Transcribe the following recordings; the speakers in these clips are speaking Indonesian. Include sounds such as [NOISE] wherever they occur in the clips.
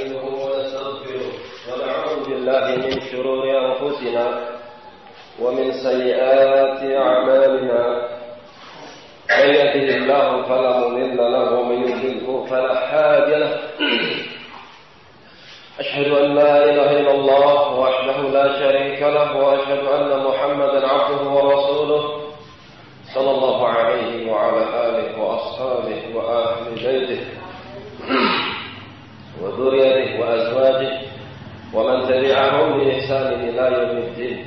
نستعينه ونستغفره ونعوذ بالله من شرور أنفسنا ومن سيئات أعمالنا. من يهده الله فلا مضل له ومن يضلله فلا هادي له. أشهد أن لا إله إلا الله وحده لا شريك له وأشهد أن محمدا عبده ورسوله صلى الله عليه وعلى آله وأصحابه وأهل بيته. وذريته وأزواجه ومن تبعهم بإحسان إلى يوم الدين.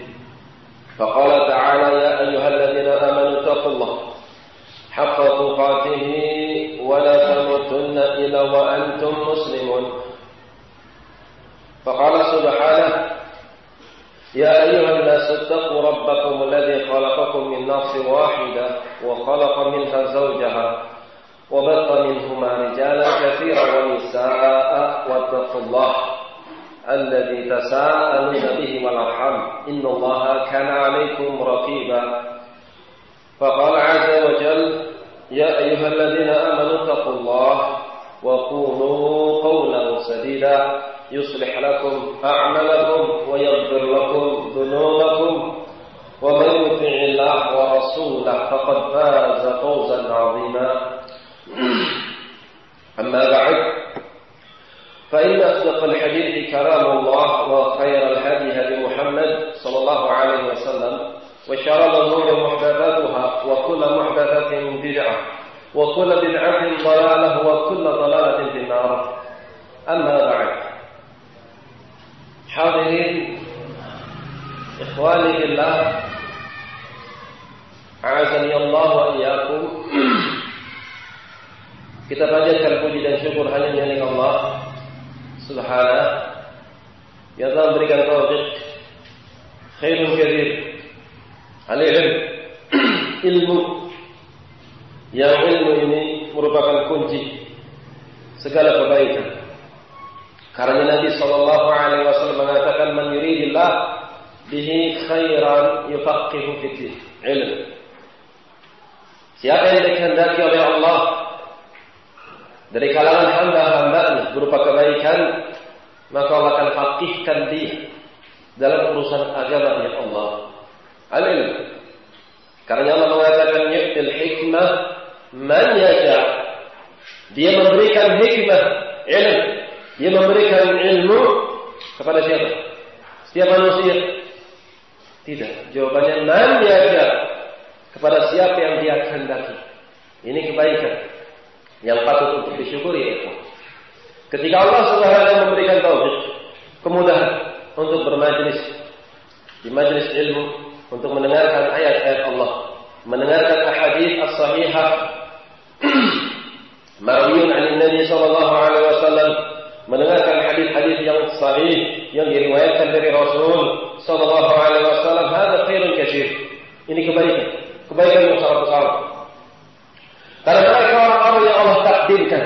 فقال تعالى يا أيها الذين آمنوا اتقوا الله حق تقاته ولا تموتن إلا وأنتم مسلمون. فقال سبحانه يا أيها الناس اتقوا ربكم الذي خلقكم من نفس واحدة وخلق منها زوجها وبث منهما رجالا كثيرا ونساء واتقوا الله الذي تساءلون به والأرحام. إن الله كان عليكم رقيبا. فقال عز وجل يا أيها الذين آمنوا اتقوا الله وقولوا قولا سديدا. يصلح لكم أعمالكم ويغفر لكم ذنوبكم. ومن يطع الله ورسوله فقد فاز فوزا عظيما. أما بعد فإن أصدق الحديث كلام الله وخير الهدي هدي محمد صلى الله عليه وسلم وشر الأمور محدثاتها وكل محدثة بدعة وكل بدعة ضلالة وكل ضلالة في النار. أما بعد حاضرين إخواني بالله أعزني الله وإياكم. Kita panjatkan puji dan syukur hanya milik Allah Subhanahu yang telah memberikan taufik khairun kathir al-ilm [CLEARS THROAT] ilmu yang ilmu ini merupakan kunci segala kebaikan. Karena Nabi sallallahu alaihi wasallam mengatakan man yuridillah bihi khairan yufaqihu fi ilm. Siapa yang dikehendaki oleh Allah dari kalangan hamba-hambanya berupa kebaikan, maka Allah akan fakihkan dia dalam urusan agama ya Allah. Amin. Karena Allah mengatakan yu'til hikmah man. Dia memberikan hikmah, ilmu. Dia memberikan ilmu kepada siapa? Setiap manusia. Tidak. Jawabannya man. Kepada siapa yang dia kehendaki. Ini kebaikan yang patut untuk disyukuri itu. Ketika Allah Subhanahu memberikan taufik, kemudahan untuk bermajlis di majlis ilmu untuk mendengarkan ayat-ayat Allah, mendengarkan ahadits as-sahihah [CLEARS THROAT] marwiyun an Nabi sallallahu alaihi wasallam, mendengarkan hadis-hadis yang sahih yang diriwayatkan dari Rasul sallallahu alaihi wasallam, hada khairun katsir. Ini kebaikan, kebaikan yang sangat besar. Karena mereka orang-orang yang Allah takdirkan,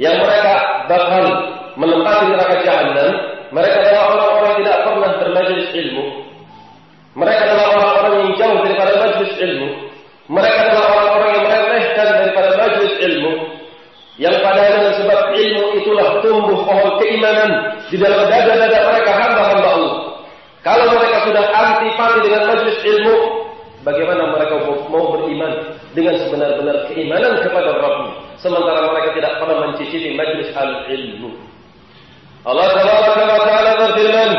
yang mereka bakal menempati neraka jahanam, mereka adalah orang-orang yang tidak pernah bermajlis ilmu. Mereka adalah orang-orang yang jauh daripada majlis ilmu. Mereka adalah orang-orang yang meremehkan daripada majlis ilmu. Yang pada dengan sebab ilmu itulah tumbuh pohon keimanan di dalam dada-dada mereka hamba-hamba Allah. Kalau mereka sudah antipati dengan majlis ilmu, bagaimana mereka mau beriman dengan sebenar-benar keimanan kepada Rabbnya sementara mereka tidak pernah mencicipi majlis al-ilmu Allah tabaraka wa taala berfirman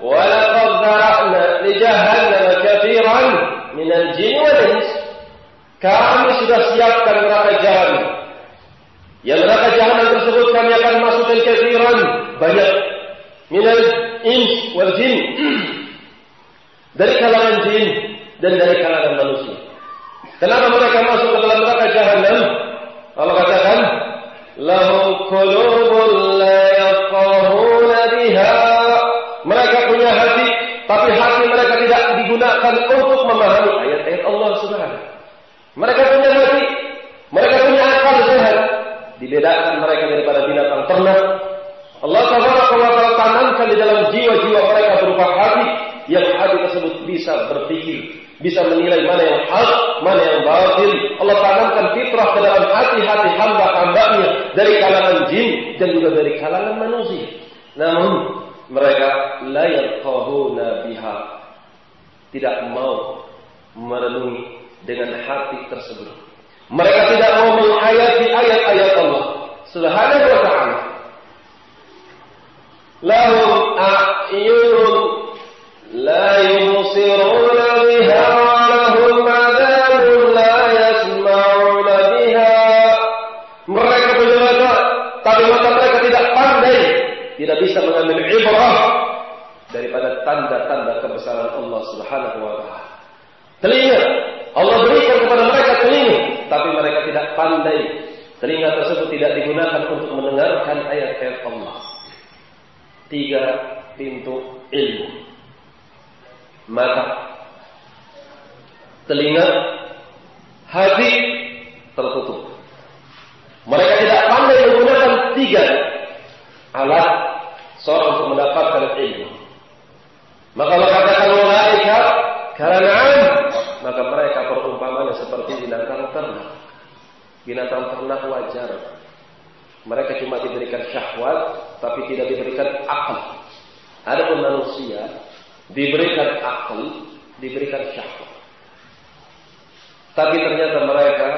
wa laqad zara'na li jahannam katsiran min al-jin wal ins kami sudah siapkan neraka jahanam yang neraka jahanam tersebut kami akan masukkan katsiran banyak min al-ins wal jin dari kalangan jin dan dari kalangan manusia. Kenapa mereka masuk ke dalam neraka jahanam? Allah katakan. Mereka punya hati, tapi hati mereka tidak digunakan untuk memahami ayat-ayat Allah Subhanahu. Mereka punya hati, mereka punya akal sehat, dibedakan mereka daripada binatang ternak. Allah Taala tanamkan di dalam jiwa-jiwa mereka berupa hati yang hati tersebut bisa berpikir, bisa menilai mana yang hak, mana yang batil. Allah tanamkan fitrah ke dalam hati-hati hamba-hambanya dari kalangan jin dan juga dari kalangan manusia. Namun mereka layak yaqahuna biha. Tidak mau merenungi dengan hati tersebut. Mereka tidak mau menghayati ayat-ayat Allah Subhanahu wa ta'ala. Lahum a'yun mengambil ibrah daripada tanda-tanda kebesaran Allah Subhanahu wa taala. Telinga Allah berikan kepada mereka telinga, tapi mereka tidak pandai. Telinga tersebut tidak digunakan untuk mendengarkan ayat-ayat Allah. Tiga pintu ilmu. Mata, telinga, hati tertutup. Mereka tidak pandai menggunakan tiga alat seorang untuk mendapatkan ilmu. Maka Allah katakan malaikat karena maka mereka perumpamannya seperti binatang ternak. Binatang ternak wajar. Mereka cuma diberikan syahwat, tapi tidak diberikan akal. Adapun manusia diberikan akal, diberikan syahwat. Tapi ternyata mereka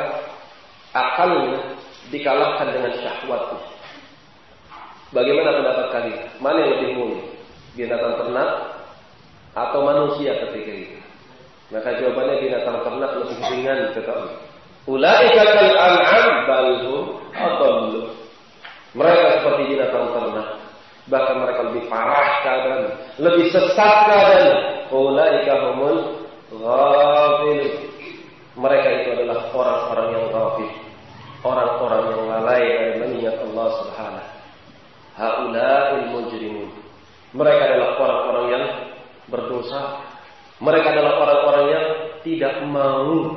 akalnya dikalahkan dengan syahwatnya. Bagaimana pendapat kalian? Mana yang lebih mulia? Binatang ternak atau manusia ketika itu? Maka jawabannya binatang ternak lebih ringan kata Allah. Ulaika kal an'am bal hum. Mereka seperti binatang ternak. Bahkan mereka lebih parah keadaan, lebih sesat keadaan. Ulaika humul ghafil. Mereka itu adalah orang-orang yang ghafil. Orang-orang yang lalai dari mengingat Allah Subhanahu. Haula'il mujrimun. Mereka adalah orang-orang yang berdosa mereka adalah orang-orang yang tidak mau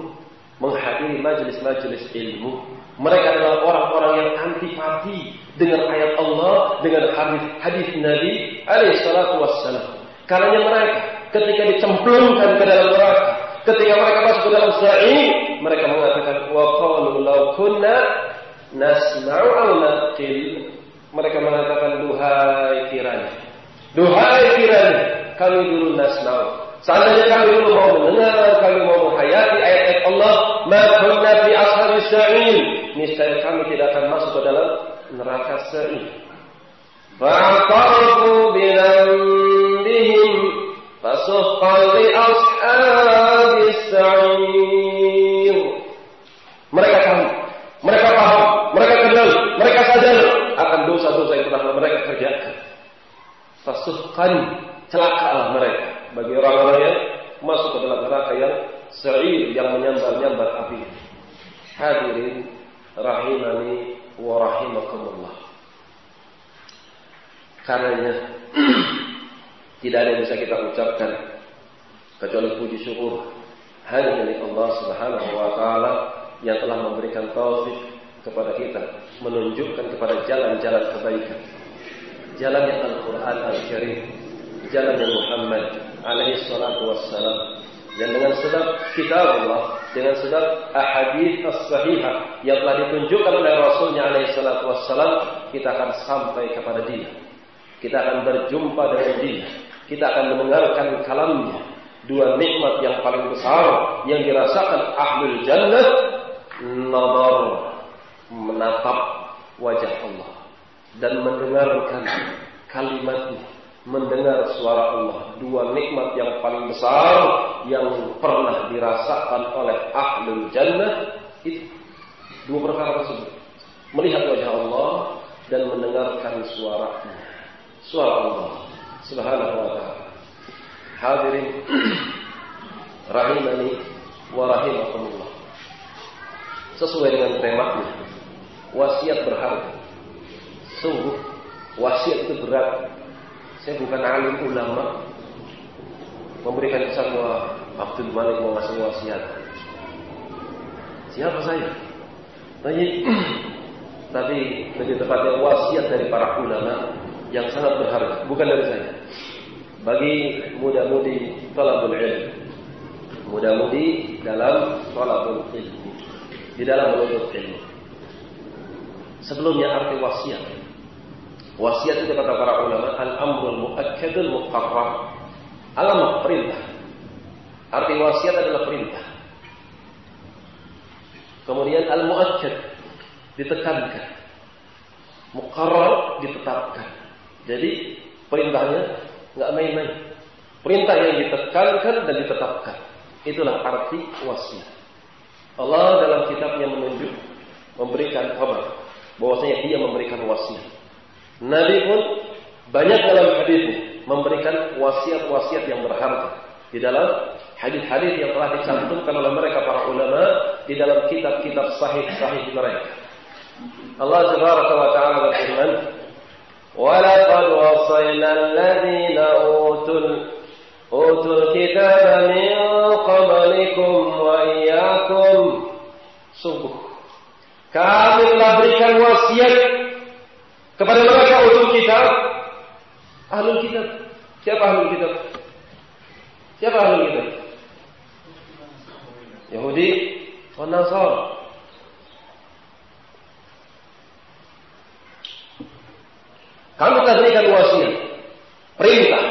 menghadiri majelis-majelis ilmu. Mereka adalah orang-orang yang antipati dengan ayat Allah, dengan hadis hadis Nabi alaihi salatu wassalam. Karena mereka ketika dicemplungkan ke dalam neraka, ketika mereka masuk ke dalam sa'id, mereka mengatakan wa qalu law kunna nasma'u. Mereka mengatakan duhai kiranya. Duhai kiranya kami dulu nasma'u Seandainya kami dulu mau mendengar, kami mau menghayati ayat-ayat Allah, maka fi ashabis sa'in. Niscaya kami tidak akan masuk ke dalam neraka sa'in. Fa'tarafu binambihim fasuhqan li ashabis sa'ir. Mereka tahu, mereka paham, mereka kenal, mereka sadar akan dosa-dosa yang telah mereka kerjakan. Fasuhqan celakalah mereka bagi orang-orang yang masuk ke dalam neraka yang sa'ir yang menyambar-nyambar api. Hadirin rahimani wa rahimakumullah. Karenanya [CLEARS THROAT] tidak ada yang bisa kita ucapkan kecuali puji syukur hanya dari Allah Subhanahu wa taala yang telah memberikan taufik kepada kita menunjukkan kepada jalan-jalan kebaikan. Jalan Al-Qur'an Al-Karim, jalan Muhammad alaihi salatu wassalam. Dan dengan sebab kitab Allah dengan sebab ahadith as-sahihah yang telah ditunjukkan oleh Rasulnya alaihi salatu wassalam kita akan sampai kepada dia kita akan berjumpa dengan dia kita akan mendengarkan kalamnya. Dua nikmat yang paling besar yang dirasakan ahlul jannah nazar menatap wajah Allah dan mendengarkan kalimatnya mendengar suara Allah. Dua nikmat yang paling besar yang pernah dirasakan oleh ahlul jannah itu dua perkara tersebut. Melihat wajah Allah dan mendengarkan suaranya. Suara Allah subhanahu wa ta'ala. Hadirin [CLEARS THROAT] rahimani wa rahimakumullah. Sesuai dengan temanya. Wasiat berharga. Sungguh wasiat itu berat saya bukan alim ulama memberikan kesan bahwa Abdul Malik mau ngasih wasiat. Siapa saya? Tapi, [CLEARS THROAT] tapi lebih tepatnya wasiat dari para ulama yang sangat berharga, bukan dari saya. bagi muda-mudi talabul ilm. Muda-mudi dalam talabul ilm. Di dalam menuntut ilmu. Sebelumnya arti wasiat. Wasiat itu kata para ulama al-amrul muakkadul muqarrar. Alamat perintah. Arti wasiat adalah perintah. Kemudian al-muakkad ditekankan. Muqarrar ditetapkan. Jadi perintahnya nggak main-main. Perintah yang ditekankan dan ditetapkan. Itulah arti wasiat. Allah dalam kitabnya menunjuk memberikan kabar bahwasanya dia memberikan wasiat. Nabi pun banyak dalam hadis memberikan wasiat-wasiat yang berharga di dalam hadis-hadis yang telah dicantumkan oleh mereka para ulama di dalam kitab-kitab sahih-sahih mereka. Allah Subhanahu wa taala berfirman, "Walaqad wasayna alladziina utul utul kitaba min qablikum wa iyyakum." Subuh. kami telah berikan wasiat kepada mereka untuk kitab ahlul kitab. Siapa ahlul kitab? Siapa ahlul kitab? Yahudi dan Nasara. Kami telah berikan wasiat, perintah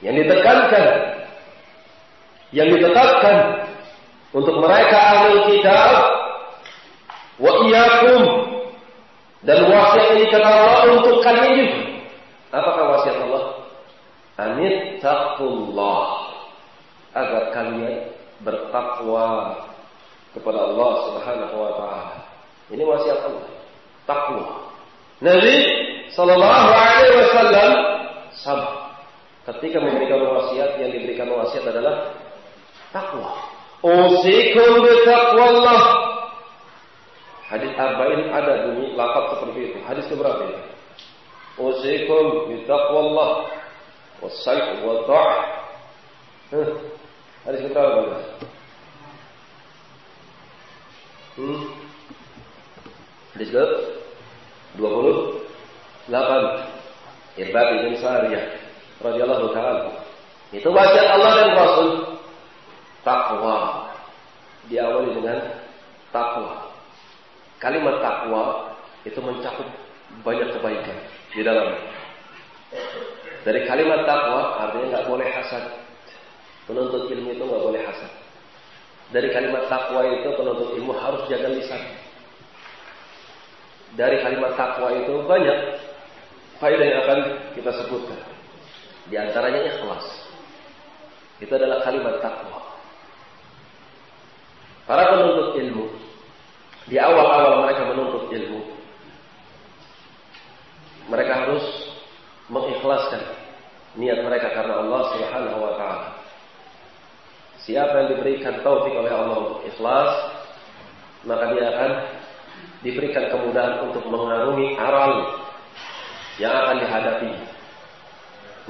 yang ditekankan, yang ditetapkan untuk mereka ahli kitab. Wa iyyakum dan wasiat ini kata Allah untuk kalian juga. Apakah wasiat Allah? Anit taqullah agar kalian bertakwa kepada Allah Subhanahu wa taala. Ini wasiat Allah. Takwa. Nabi Sallallahu Alaihi Wasallam sabar. Ketika memberikan wasiat yang diberikan wasiat adalah takwa. Usikum Allah. Hadis arba'in ada bunyi lafaz seperti itu. Hadis keberapa ini? Usikum bitaqwallah wasayf wa ta'ah. Hadis keberapa? Hmm? Hadis keberapa? 28 Irbad bin Sariyah radhiyallahu taala. Itu wasiat Allah dan Rasul takwa. Diawali dengan takwa. Kalimat takwa itu mencakup banyak kebaikan di dalamnya. Dari kalimat takwa artinya nggak boleh hasad. Penuntut ilmu itu nggak boleh hasad. Dari kalimat takwa itu penuntut ilmu harus jaga lisan dari kalimat takwa itu banyak faedah yang akan kita sebutkan. Di antaranya ikhlas. Itu adalah kalimat takwa. Para penuntut ilmu di awal-awal mereka menuntut ilmu mereka harus mengikhlaskan niat mereka karena Allah Subhanahu wa taala. Siapa yang diberikan taufik oleh Allah untuk ikhlas, maka dia akan diberikan kemudahan untuk mengarungi aral yang akan dihadapi.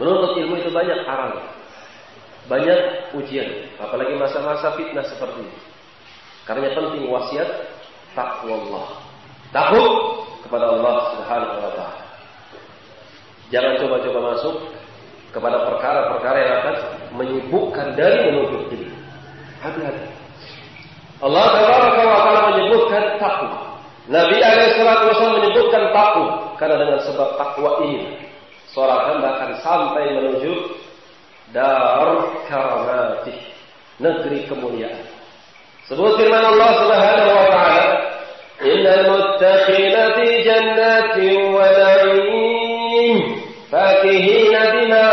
Menuntut ilmu itu banyak aral, banyak ujian, apalagi masa-masa fitnah seperti ini. Karena penting wasiat takwa Allah. Takut kepada Allah Subhanahu wa taala. Jangan coba-coba masuk kepada perkara-perkara yang akan menyibukkan dari menuntut ilmu. Hati-hati. Allah Taala menyebutkan takwa. Nabi Alaihissalam menyebutkan takwa karena dengan sebab takwa ini seorang hamba akan sampai menuju dar karamati negeri kemuliaan. Sebut firman Allah Subhanahu wa taala, "Innal muttaqina fi jannatin wa na'im, fakihina bima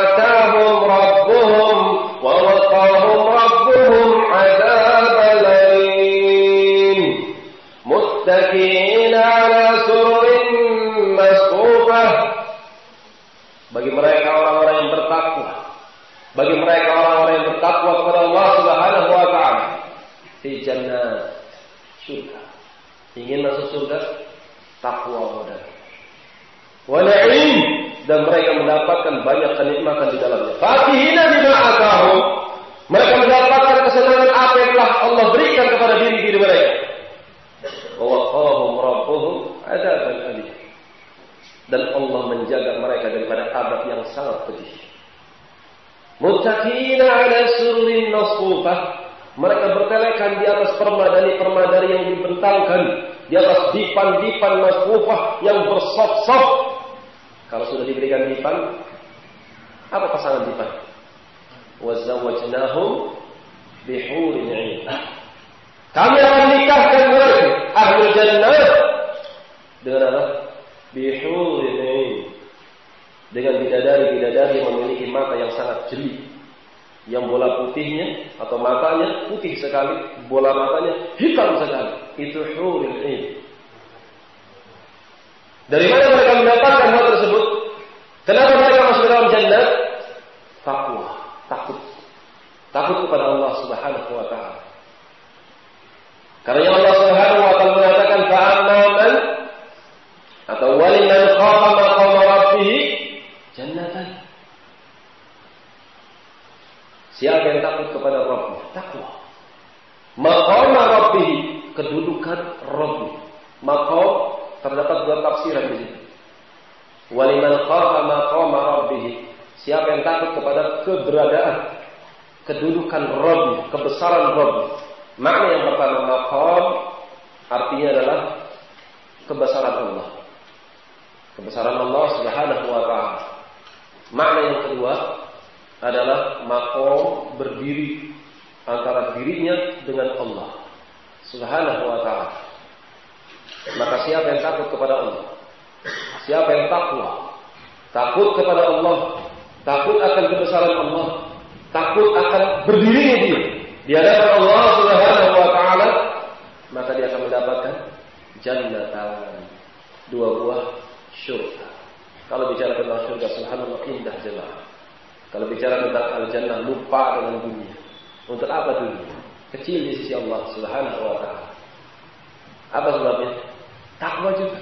atahum rabbuhum wa waqahum rabbuhum متكئين على سرر مصفوفة bagi mereka orang-orang yang bertakwa bagi mereka orang-orang yang bertakwa kepada Allah Subhanahu wa taala di jannah surga Ingin masuk surga? Takwa kepada Walain dan mereka mendapatkan banyak kenikmatan di dalamnya. Fatihina bima atahu. Mereka mendapatkan kesenangan apa yang telah Allah berikan kepada diri diri mereka. Waqahum rabbuhum adzaban alim. Dan Allah menjaga mereka daripada azab yang sangat pedih. Muttaqina ala surrin nasufah mereka bertelekan di atas permadani-permadani yang dibentangkan, di atas dipan-dipan masfufah yang bersop-sop. Kalau sudah diberikan dipan, apa pasangan dipan? Wazawajnahum bihurin 'ain. Kami akan nikahkan mereka ahli jannah dengan apa? Bihurin dengan bidadari-bidadari memiliki mata yang sangat jeli yang bola putihnya atau matanya putih sekali, bola matanya hitam sekali. Itu hurul ain. Dari mana mereka mendapatkan hal tersebut? Kenapa mereka masuk dalam jannah? Takwa, takut. Takut kepada Allah Subhanahu wa taala. Karena Allah Subhanahu wa taala mengatakan fa'amman atau waliman khafa maqama rabbih jannatan. Siapa yang takut kepada Rabbnya? Takwa. Maqama Rabbih, kedudukan Rabbi. Maqam terdapat dua tafsiran di situ. Waliman khafa maqama Rabbih. Siapa yang takut kepada keberadaan, kedudukan Rabbi, kebesaran Rabbi. Makna yang pertama maqam artinya adalah kebesaran Allah. Kebesaran Allah Subhanahu wa taala. Makna yang kedua adalah makom berdiri antara dirinya dengan Allah Subhanahu wa taala. Maka siapa yang takut kepada Allah? Siapa yang takwa? Takut kepada Allah, takut akan kebesaran Allah, takut akan berdirinya dia di hadapan Allah Subhanahu wa taala, maka dia akan mendapatkan jannatan, dua buah syurga. Kalau bicara tentang surga, subhanallah indah jemaah. Kalau bicara tentang al-jannah, lupa dengan dunia. Untuk apa dunia? Kecil di sisi Allah subhanahu wa ta'ala. Apa sebabnya? Takwa juga.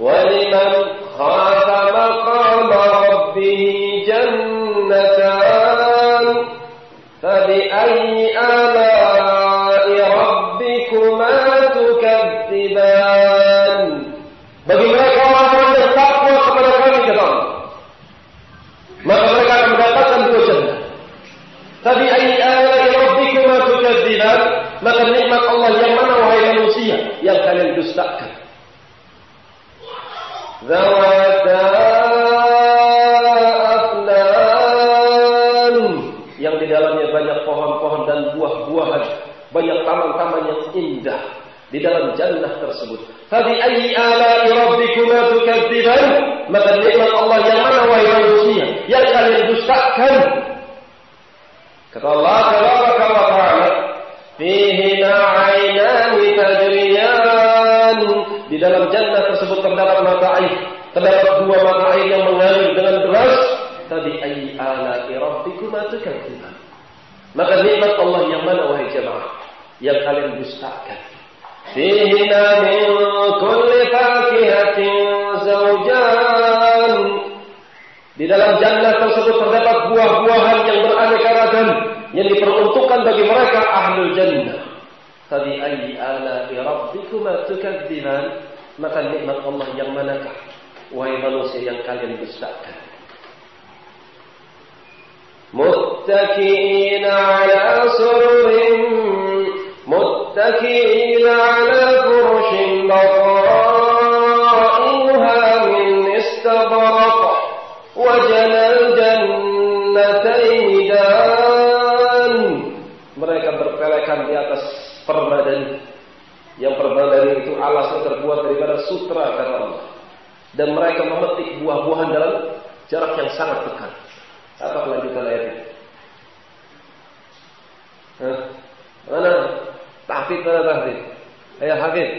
وَلِمَنْ خَافَ مَقَامَ رَبِّهِ جَنَّتَانِ فَبِأَيِّ آلَاءِ dustakan? Zawata afnan yang di dalamnya banyak pohon-pohon dan buah-buahan, banyak taman-taman yang indah di dalam jannah tersebut. Tapi ayat ayat rabbikuma tukadziban? Maka nikmat Allah yang mana wahai manusia yang kalian dustakan? Kata Allah tabaraka wa ta'ala, "Fihima Di dalam jannah tersebut terdapat mata air, terdapat dua mata air yang mengalir dengan deras. Tadi ayi ala rabbikuma tukadziban. Maka nikmat Allah yang mana wahai jemaah yang kalian dustakan? Fihima min kulli fakihatin zawjan di dalam jannah tersebut terdapat buah-buahan yang beraneka ragam yang diperuntukkan bagi mereka ahlul jannah. فبأي آلاء ربكما تكذبان maka nikmat Allah yang manakah wahai manusia yang kalian dustakan متكئين على سرر متكئين على فرش بطائرها من استبرق وجنى الجنتين دان mereka berpelekan di atas permadani yang permadani itu alasnya terbuat daripada sutra karena Allah dan mereka memetik buah-buahan dalam jarak yang sangat dekat apa kelanjutan ayatnya Hah? mana tahfid mana tahfid ayat hafid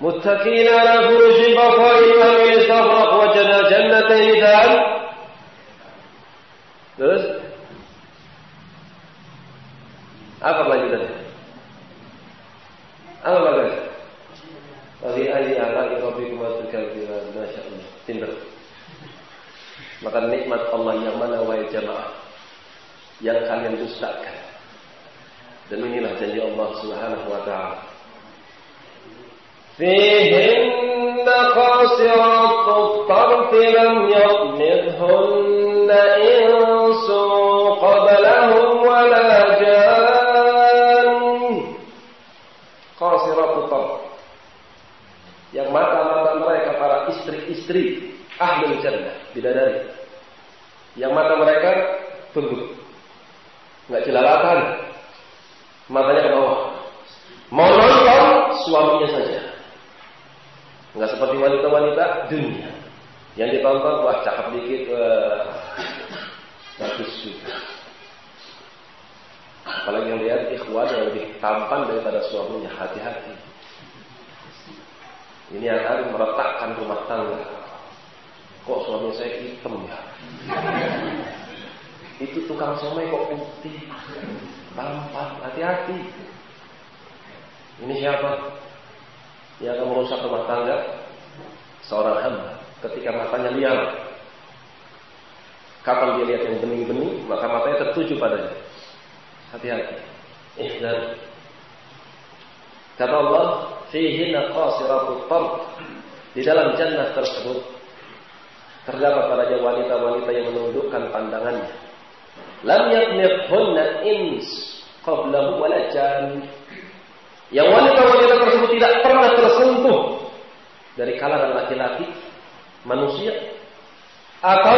متكئين على فرش بطائنها من استبرق وجنى جنتين دان Terus apa kelanjutannya? Apa bagas? Tapi ayi ala irabikum atukadzibah Masya Allah Tinder Maka nikmat Allah yang mana wahai jamaah Yang kalian dustakan. Dan inilah janji Allah subhanahu wa ta'ala. فيهن قاصرات الطرف لم يطمثهن إنس yang mata-mata mereka para istri-istri ahli jannah bidadari. Yang mata mereka tunduk. Nggak jelalatan. Matanya ke bawah. Mau nonton suaminya saja. Nggak seperti wanita-wanita dunia. Yang ditonton wah cakep dikit wah. Bagus juga. Apalagi yang lihat ikhwan yang lebih tampan daripada suaminya hati-hati ini akan meretakkan rumah tangga kok suami saya hitam ya itu tukang somai kok putih, tampan, hati-hati. Ini siapa? Yang akan merusak rumah tangga seorang hamba ketika matanya liar. Kapan dia lihat yang bening-bening, maka matanya tertuju padanya. Hati-hati. dan Kata Allah, fihi qasiratut tarf. Di dalam jannah tersebut terdapat padanya wanita-wanita yang menundukkan pandangannya lam yatmithunna ins qablahu wala jan. Yang wanita-wanita tersebut tidak pernah tersentuh dari kalangan laki-laki, manusia, atau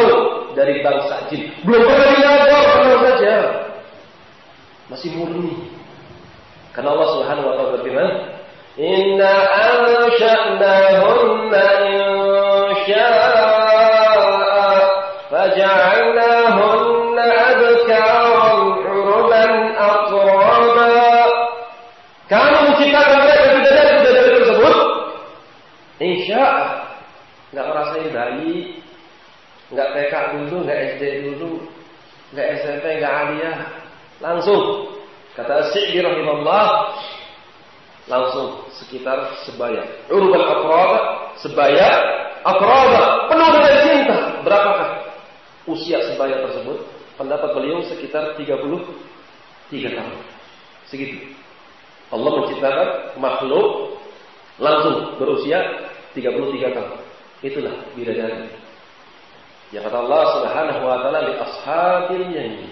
dari bangsa jin. Belum pernah dinyadar, pernah saja. Masih murni. Karena Allah Subhanahu wa taala berfirman, "Inna ansha'nahunna insya'a faja'alnahunna Kami menciptakan mereka bidadari-bidadari tersebut. Insya nggak ngerasain bayi, nggak TK dulu, nggak SD dulu, nggak SMP, nggak aliyah, langsung kata Syekh rahimahullah langsung sekitar sebaya. Urban afrada, sebaya, afrada, penuh dengan cinta. Berapakah usia sebaya tersebut? Pendapat beliau sekitar 33 tahun. Segitu. Allah menciptakan makhluk langsung berusia 33 tahun. Itulah bidadari. Yang kata Allah Subhanahu wa taala di ashabil yamin.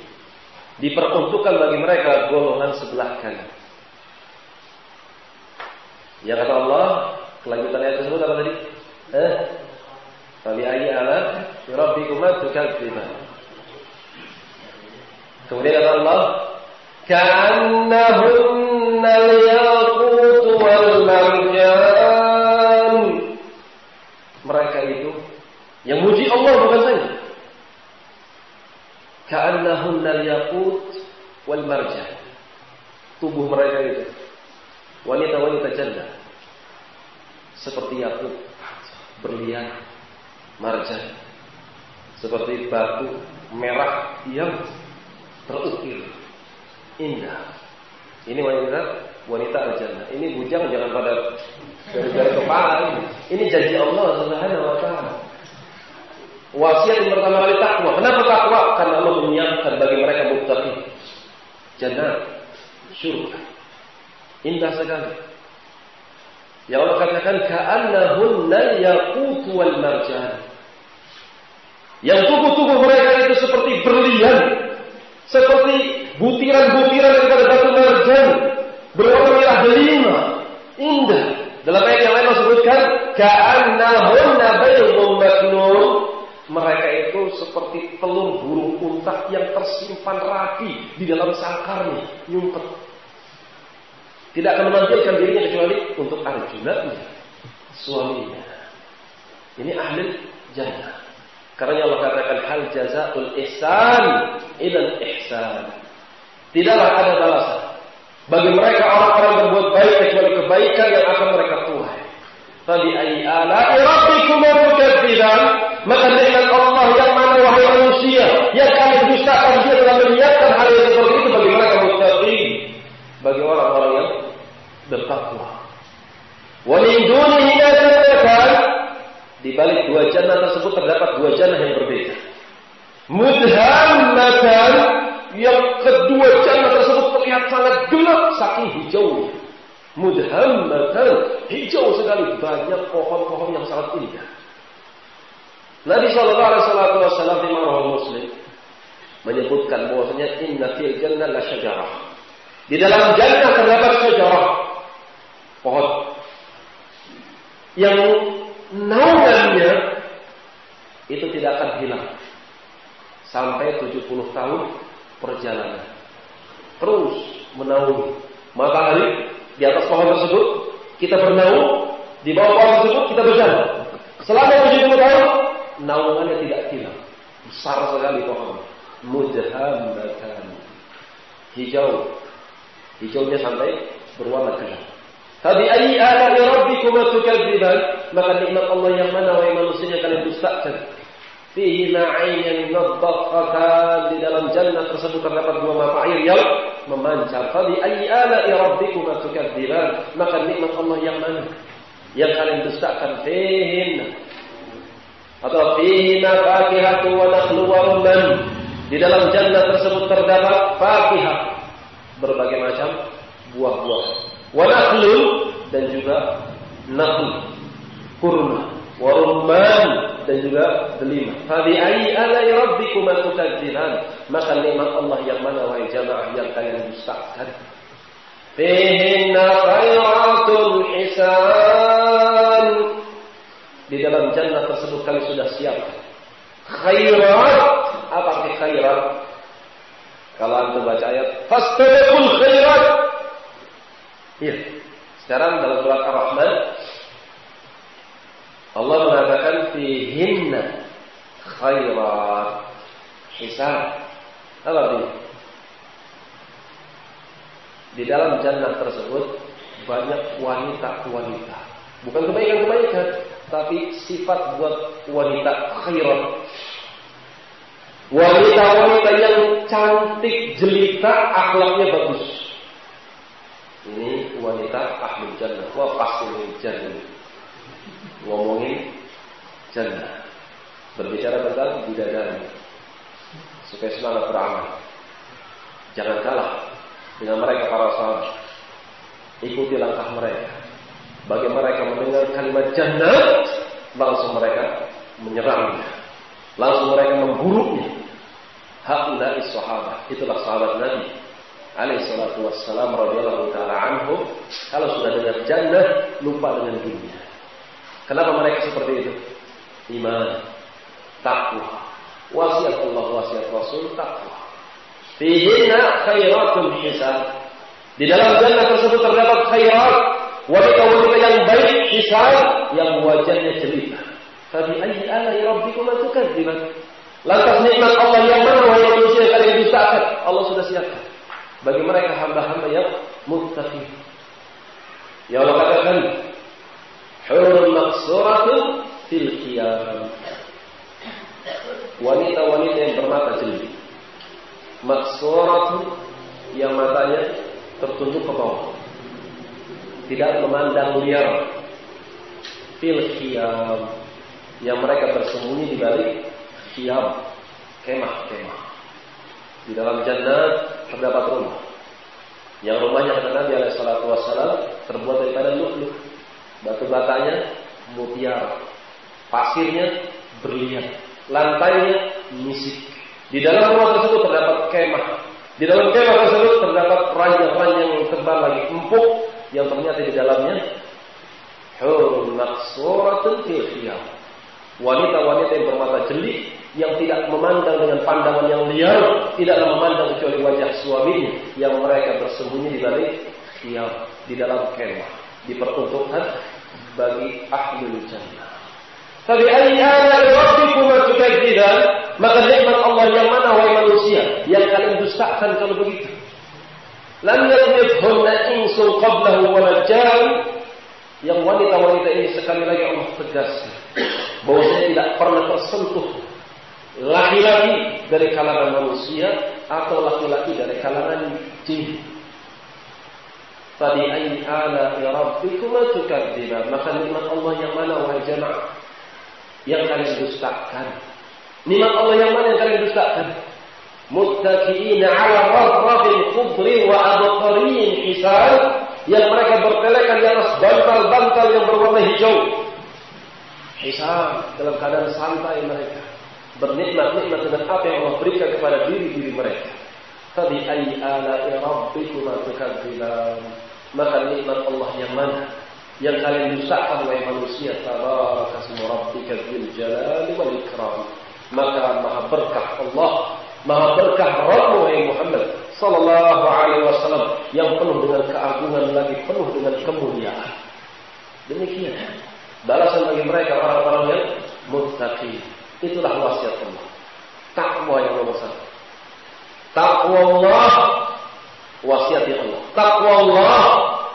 Diperuntukkan bagi mereka golongan sebelah kanan. Ya kata Allah, kelanjutan ayat tersebut apa tadi? Eh? Fabi ayyi ala rabbikuma tukadziban. Kemudian kata Allah, ka'annahunna al-yaqut wal marjan. Mereka itu yang muji Allah bukan saya. Ka'annahunna al-yaqut wal marjan. Tubuh mereka itu wanita-wanita janda seperti yakut berlian marjan seperti batu merah yang terukir indah. Ini wanita wanita al-jannah. Ini bujang jangan pada dari kepala ini. Ini janji Allah Subhanahu wa taala. Wasiat yang pertama kali takwa. Kenapa takwa? Karena Allah menyiapkan bagi mereka muttaqin. Jannah, surga. Indah sekali. Ya Allah katakan ka'annahunna yaqut wal marjan. Yang tubuh-tubuh mereka itu seperti berlian, seperti butiran-butiran daripada batu marjan berwarna merah delima, indah. Dalam ayat yang lain disebutkan ka'annahunna baydun maknun. Mereka itu seperti telur burung unta yang tersimpan rapi di dalam sangkarnya, nyumpet. Tidak akan menampilkan dirinya kecuali untuk Arjuna, suaminya. Ini ahli jannah. Karena Allah katakan hal jazaul ihsan ilal ihsan. Tidaklah ada balasan bagi mereka orang-orang berbuat baik kecuali kebaikan yang akan mereka tuai. Fabi ayyi ala'i rabbikum tukadziban? Maka nikmat Allah yang mana wahai manusia yang kami dustakan dia telah menyiapkan hal yang seperti itu bagi mereka muttaqin, bagi orang-orang yang bertakwa. Wa min dunihi di balik dua jannah tersebut terdapat dua jannah yang berbeda. Mudhammatan yang kedua jannah tersebut terlihat sangat gelap saking hijaunya. Mudhammatan hijau sekali banyak pohon-pohon yang sangat indah. Nabi Shallallahu Alaihi Wasallam di Marwah Muslim menyebutkan bahwasanya inna fil jannah la syajarah. Di dalam jannah terdapat syajarah pohon yang naungannya itu tidak akan hilang sampai 70 tahun perjalanan. Terus menaungi matahari di atas pohon tersebut, kita bernaung di bawah pohon tersebut kita berjalan. Selama 70 tahun naungannya tidak hilang. Besar sekali pohon. Mudhammatan. Hijau. Hijaunya sampai berwarna gelap. Tabi ayyi ala'i rabbikuma tukadziban? Maka nikmat Allah yang mana wahai manusia kalian dustakan? Fihi ma'ayyan nadhaqqatan di dalam jannah tersebut terdapat dua mata air yang memancar. Tabi ayyi ala'i rabbikuma tukadziban? Maka nikmat Allah yang mana? Yang kalian dustakan fihin atau fihi fakihatu wa nakhlu wa rumman. Di dalam jannah tersebut terdapat fakihah berbagai macam buah-buah Wanaklun dan juga nakhl kurma warumman dan juga delima. Fabi ayyi alai rabbikum tukadziban? Maka nikmat Allah yang mana wahai jamaah yang kalian dustakan? Fihinna khairatun hisan. Di dalam jannah tersebut kami sudah siap. Khairat apa arti khairat? Kalau anda baca ayat, fastabiqul khairat Iya. Sekarang dalam surat Ar-Rahman Allah mengatakan fihinna khairat hisab. Apa artinya? Di dalam jannah tersebut banyak wanita-wanita. Bukan kebaikan-kebaikan, tapi sifat buat wanita khairat. Wanita-wanita yang cantik, jelita, akhlaknya bagus. Ini wanita ahli jannah. Wah pasti jannah. Ngomongin jannah. Berbicara tentang bidadari. Supaya semangat beramal. Jangan kalah dengan mereka para sahabat. Ikuti langkah mereka. Bagi mereka mendengar kalimat jannah, langsung mereka menyerangnya. Langsung mereka memburunya. Haulai sahabat. Itulah sahabat Nabi alaihi salatu wassalam radhiyallahu taala anhu kalau sudah dengar jannah lupa dengan dunia. Kenapa mereka seperti itu? Iman, takwa. Wasiat Allah, wasiat Rasul, takwa. Fihinna khairatun hisab. Di dalam jannah tersebut terdapat khairat, wanita-wanita yang baik, hisab, yang wajahnya jelita. Tapi ayyi ala rabbikum tukadziban? Lantas nikmat Allah yang mana wahai manusia kalian dustakan? Allah sudah siapkan bagi mereka hamba-hamba yang muttaqin. Ya Allah katakan, hurul maqsuratun fil qiyam. Wanita-wanita yang bermata jeli. Maqsuratun yang matanya tertutup ke bawah. Tidak memandang liar. Fil qiyam. Yang mereka bersembunyi di balik qiyam. Kemah-kemah. Di dalam jannah terdapat rumah. Yang rumahnya kata Nabi Alaihissalam Wassalam terbuat daripada lu'lu. Batu batanya mutiara. Pasirnya berlian. Lantainya misik. Di dalam rumah tersebut terdapat kemah. Di dalam kemah tersebut terdapat ranjang-ranjang yang tebal lagi empuk yang ternyata di dalamnya hurun maksuratun fil Wanita-wanita yang bermata jeli yang tidak memandang dengan pandangan yang liar, tidaklah memandang kecuali wajah suaminya yang mereka bersembunyi di balik khiyam, di dalam kemah, diperuntukkan bagi ahli jannah. Tapi maka nikmat Allah yang mana wahai manusia yang kalian dustakan kalau begitu. Lam yatmithunna insun qablahu wa yang wanita-wanita ini sekali lagi Allah tegaskan bahwasanya tidak pernah tersentuh laki-laki dari kalangan manusia atau laki-laki dari kalangan jin. Tadi ayat ala rabbikum tukadziban. Maka nikmat Allah yang mana wahai jemaah? Yang kalian dustakan. Nikmat Allah yang mana yang kalian dustakan? Muttaqiina 'ala rafrafin khudri wa abqarin hisan yang mereka bertelekan di atas bantal-bantal yang berwarna hijau. Hisam dalam keadaan santai mereka. Bernikmat-nikmat dengan apa yang Allah berikan kepada diri-diri mereka. Tadi. Maka nikmat Allah yang mana? Yang kalian dustakan oleh manusia. Tabaraka. Maka maha berkah Allah, maha berkah wahai Muhammad sallallahu alaihi wasallam yang penuh dengan keagungan lagi penuh dengan kemuliaan. Demikian balasan bagi mereka orang-orang yang muttaqin. Itulah wasiat Allah. Takwa yang nomor satu. Takwa Allah wasiatnya Allah. Takwa Allah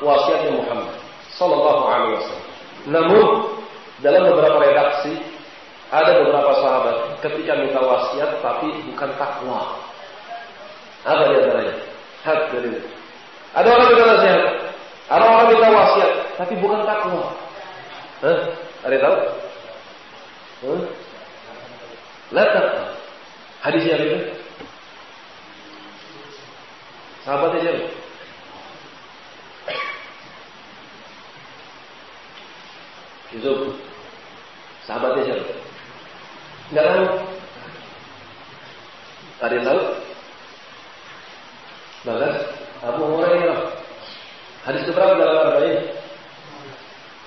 wasiatnya Muhammad sallallahu alaihi wasallam. Namun dalam beberapa redaksi ada beberapa sahabat ketika minta wasiat tapi bukan takwa. Apa di antaranya? Had dari Ada orang minta wasiat, ada orang minta wasiat tapi bukan takwa. Hah? Ada tahu? Hah? Letak. Hadis yang itu. Sahabatnya siapa? Yusuf. Sahabatnya siapa? Enggak tahu. Ada yang tahu? Bagas, Abu Hurairah. Hadis keberapa dalam Arba'in?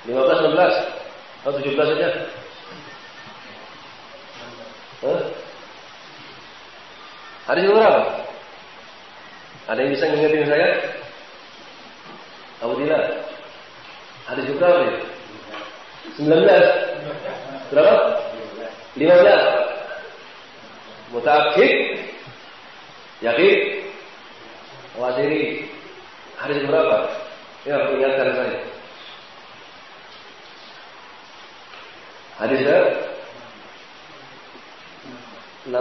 15, 16 atau 17 saja? Hah? Hadis keberapa? Ada yang bisa ngingetin saya? Abu Dila. Hadis keberapa ya? 19. Berapa? 15. Mutakid. Yakin? Wasiri. Hadis berapa? Ya, ingatkan saya. Hadis ke 16.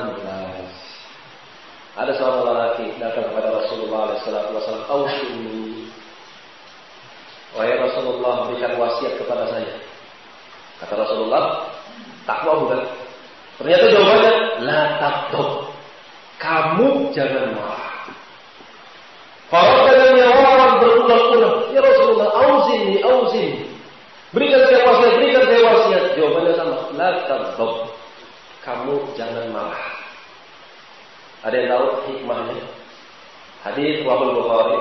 Ada seorang lelaki datang kepada Rasulullah SAW. Ausini. Wahai Rasulullah berikan wasiat kepada saya. Kata Rasulullah, takwa bukan? Ternyata jawabannya, la takut. Kamu jangan marah. Faradanya orang berulang-ulang, ya Rasulullah, auzini, auzini. Berikan saya wasiat, berikan saya wasiat. Jawabannya sama, la takut. Kamu jangan marah. Ada yang tahu hikmahnya? Hadis Wahul Bukhari.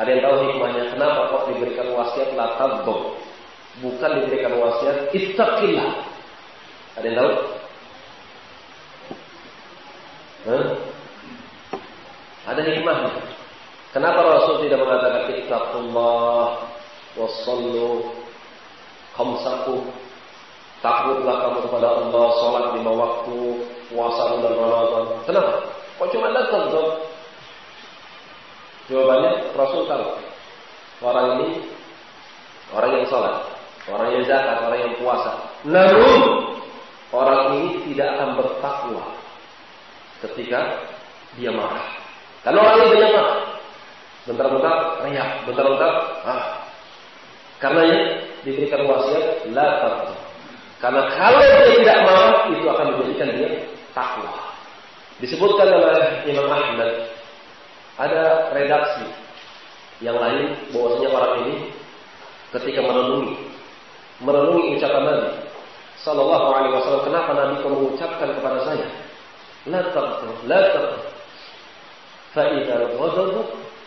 Ada yang tahu hikmahnya? Kenapa kok diberikan wasiat la takut? bukan diberikan wasiat ittaqillah. Ada yang tahu? Hah? Ada hikmahnya. Kenapa Rasul tidak mengatakan ittaqullah wasallu khamsaku takutlah kamu kepada Allah salat lima waktu puasa bulan Ramadan kenapa kok cuma datang dong jawabannya Rasul tahu orang ini orang yang salat orang yang zakat, orang yang puasa. Namun orang ini tidak akan bertakwa ketika dia marah. Karena orang ini banyak marah. Bentar-bentar riak, bentar-bentar ah. Karena ya diberikan wasiat la. Karena kalau dia tidak marah itu akan menjadikan dia takwa. Disebutkan oleh Imam Ahmad ada redaksi yang lain bahwasanya orang ini ketika merenungi merenungi ucapan Nabi Sallallahu Alaihi Wasallam. Kenapa Nabi kau mengucapkan kepada saya? La taqtu, la taqtu. Fa'idha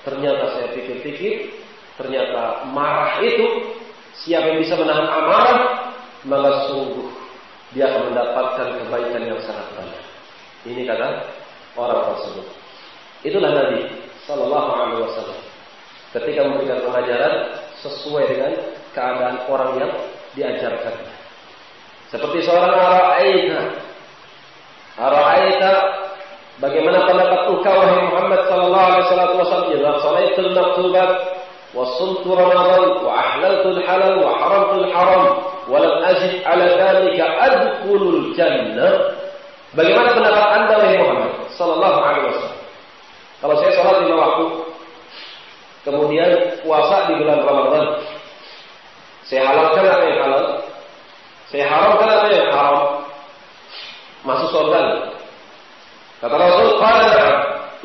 Ternyata saya pikir-pikir, ternyata marah itu siapa yang bisa menahan amarah, maka sungguh dia akan mendapatkan kebaikan yang sangat banyak. Ini kata orang tersebut. Itulah Nabi Sallallahu Alaihi Wasallam. Ketika memberikan pengajaran sesuai dengan keadaan orang yang diajarkannya. Seperti seorang Ara'aita. Ara'aita bagaimana pendapat engkau wahai Muhammad sallallahu alaihi wasallam idza salaitul maktubat wa sumtu ramadan wa ahlaltul halal wa haramtul haram wa lam ajid ala dhalika adkhulul jannah. Bagaimana pendapat Anda wahai Muhammad sallallahu alaihi wasallam? Kalau saya salat lima waktu, kemudian puasa di bulan Ramadan, saya halalkan apa yang halal? Saya haramkan apa yang haram? Masuk surga. Kata Rasul, "Qala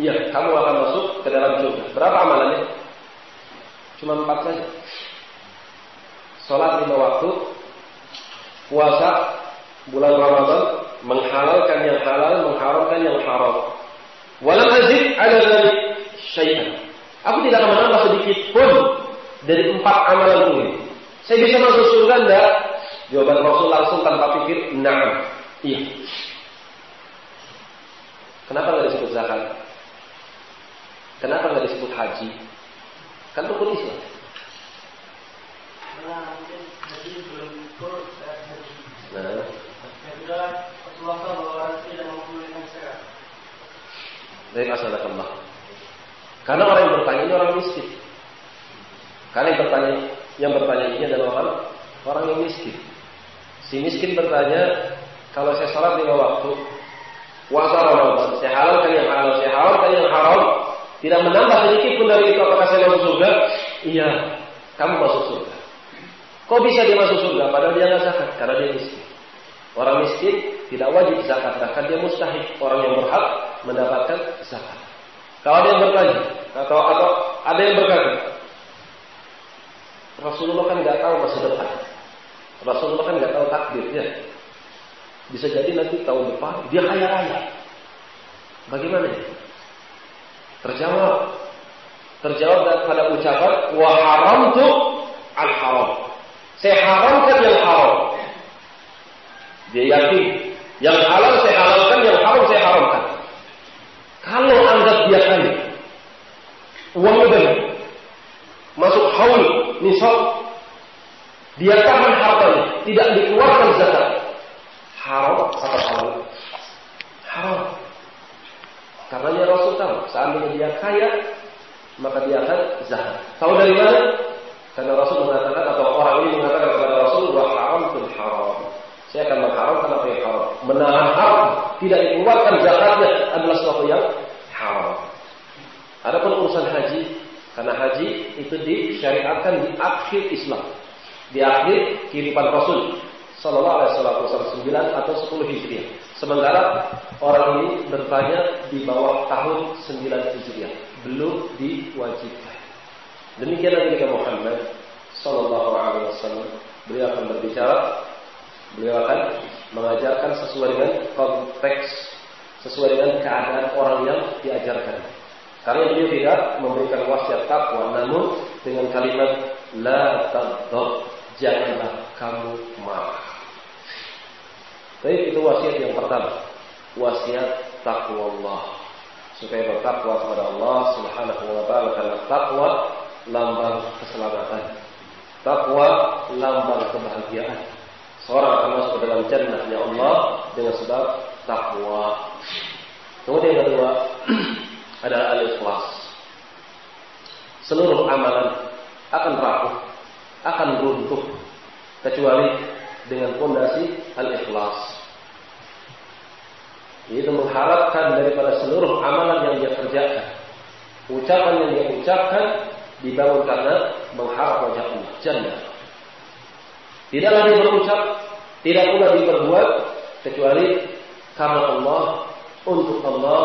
Iya, kamu akan masuk ke dalam surga. Berapa amalannya? Cuma empat saja. Sholat lima waktu, puasa bulan Ramadan menghalalkan yang halal, mengharamkan yang haram. Walam azid ada dari syaitan. Aku tidak akan menambah sedikit pun dari empat amalan ini. Saya bisa masuk surga enggak? Jawaban Rasul langsung tanpa pikir, nah, iya. Kenapa nggak disebut zakat? Kenapa nggak disebut haji? Kan rukun Islam. Dari Allah. Karena orang yang bertanya ini orang miskin. Karena yang bertanya yang bertanya ini adalah orang orang yang miskin. Si miskin bertanya, kalau saya salat lima waktu, puasa Ramadan, saya halalkan yang halal, saya halalkan yang haram, tidak menambah sedikit pun dari itu apakah saya masuk surga? Iya, kamu masuk surga. Kok bisa dia masuk surga? Padahal dia nggak zakat karena dia miskin. Orang miskin tidak wajib zakat, bahkan dia mustahil. Orang yang berhak mendapatkan zakat. Kalau ada yang bertanya atau atau ada yang berkata, Rasulullah kan nggak tahu masa depan. Rasulullah kan nggak tahu takdirnya. Bisa jadi nanti tahun depan dia kaya raya. Bagaimana ya? Terjawab. Terjawab pada ucapan wa haramtu al haram. Saya haramkan yang haram. Dia yakin yang halal saya halalkan, yang haram saya haramkan. Kalau anggap dia kaya, uangnya banyak, masuk haul, misal dia tahan hartanya, tidak dikeluarkan zakat, haram atau halal? Haram. Karenanya Rasul tahu, seandainya dia kaya, maka dia akan zakat. Tahu dari mana? Karena Rasul mengatakan atau orang ini mengatakan kepada Rasul bahwa haram pun haram. Saya akan mengharamkan apa yang haram. Menahan haram, tidak dikeluarkan zakatnya adalah sesuatu yang haram. Adapun urusan haji, karena haji itu disyariatkan di akhir Islam, di akhir kehidupan Rasul. Sallallahu Alaihi Wasallam 9 atau 10 Hijriah. Sementara orang ini bertanya di bawah tahun 9 Hijriah, belum diwajibkan. Demikian Nabi Muhammad Sallallahu Alaihi Wasallam beliau akan berbicara, beliau akan mengajarkan sesuai dengan konteks, sesuai dengan keadaan orang yang diajarkan. Karena beliau tidak memberikan wasiat takwa, namun dengan kalimat la tadab, janganlah kamu marah. Baik itu wasiat yang pertama. Wasiat takwa Allah. Supaya bertakwa kepada Allah Subhanahu wa taala karena takwa lambang keselamatan. Takwa lambang kebahagiaan. Seorang akan masuk ke dalam jannahnya Allah dengan sebab takwa. Kemudian yang kedua [CLEARS THROAT] adalah al-ikhlas. Seluruh amalan akan rapuh, akan runtuh kecuali dengan fondasi al-ikhlas. Itu mengharapkan daripada seluruh amalan yang dia kerjakan. Ucapan yang dia ucapkan dibangun karena mengharap wajah Allah. Jannah. Tidaklah dia berucap, tidak pula dia berbuat kecuali karena Allah, untuk Allah,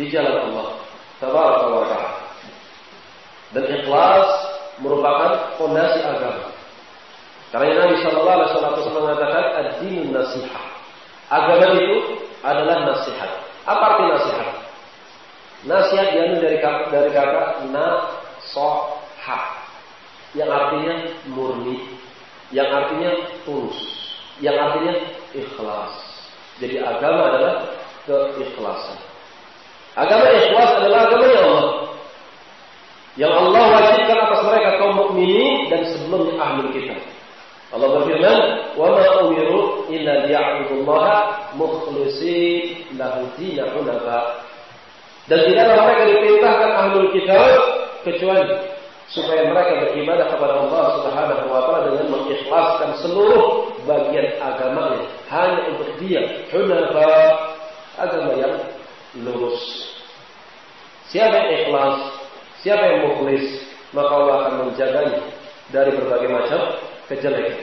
di jalan Allah. Tabaraka wa ta'ala. Dan ikhlas merupakan fondasi agama. Karena Nabi Shallallahu Alaihi Wasallam mengatakan ad-dinun nasihat. Agama itu adalah nasihat. Apa arti nasihat? Nasihat diambil dari kata dari kata nasoha, yang artinya murni, yang artinya tulus, yang artinya ikhlas. Jadi agama adalah keikhlasan. Agama ikhlas adalah agama yang Allah. Yang Allah wajibkan atas mereka kaum mukminin dan sebelumnya ahli kitab. Allah berfirman, "Wa ma umiru illa liya'budullaha mukhlishin lahu dinahu Dan tidaklah mereka diperintahkan ahlul kitab kecuali supaya mereka beribadah kepada Allah Subhanahu wa taala dengan mengikhlaskan seluruh bagian agamanya hanya untuk Dia, hunafa, agama yang lurus. Siapa yang ikhlas, siapa yang mukhlis, maka Allah akan menjaganya dari berbagai macam kejelekan.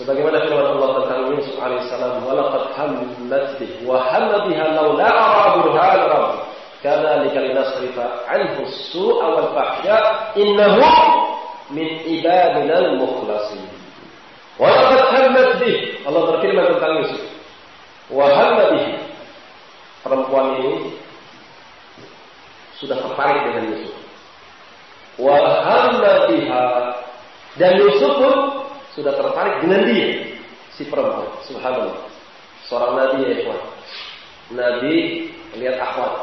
Sebagaimana firman Allah tentang Yusuf alaihissalam, "Walaqad hammat bih wa hamma biha laula ara burhan rabb." Kana likanasrifa anhu as-su'a wal fahsya innahu min ibadina al-mukhlasin. Walaqad hammat bih. Allah berfirman tentang Yusuf. Wa bihi. Perempuan ini sudah tertarik dengan Yusuf. Wa biha. Dan Yusuf pun sudah tertarik dengan dia, si perempuan. Subhanallah. Seorang nabi ya ikhwan. Nabi lihat akhwat.